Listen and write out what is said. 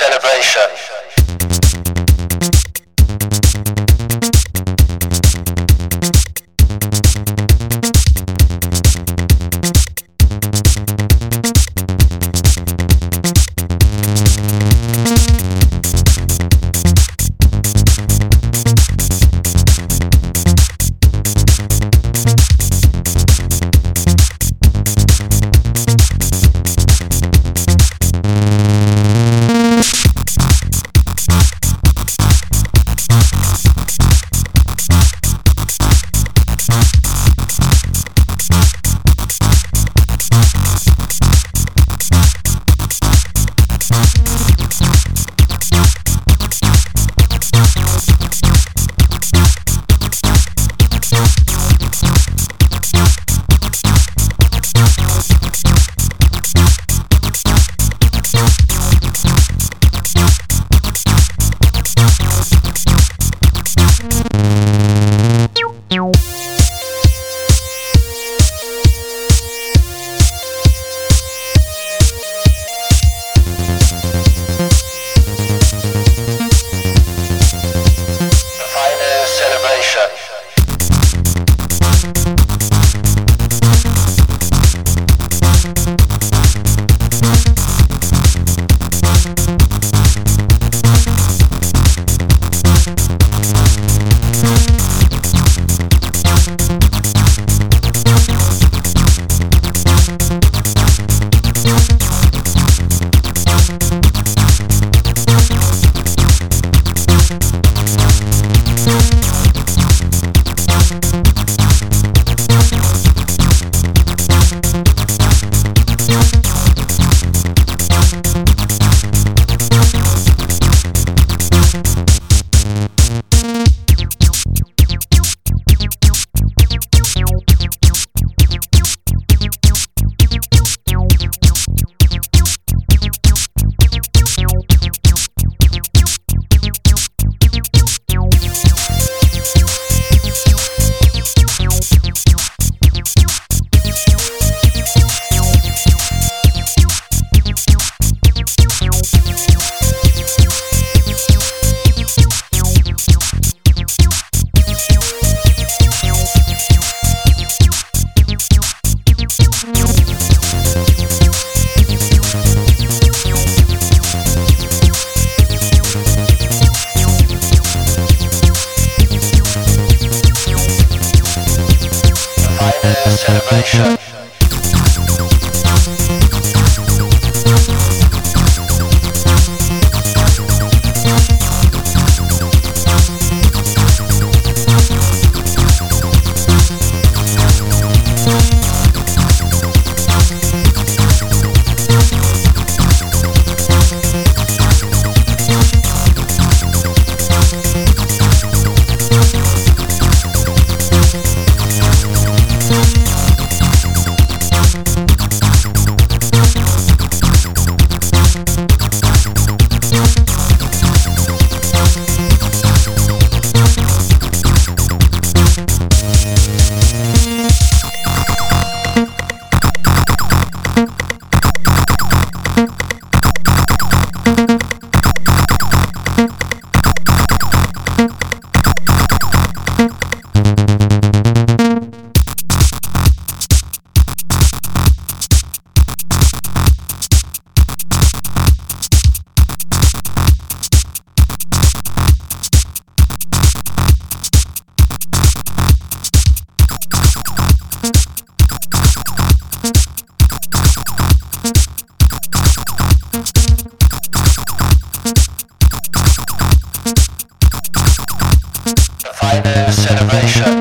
celebration. Celebration. Celebration. Celebration.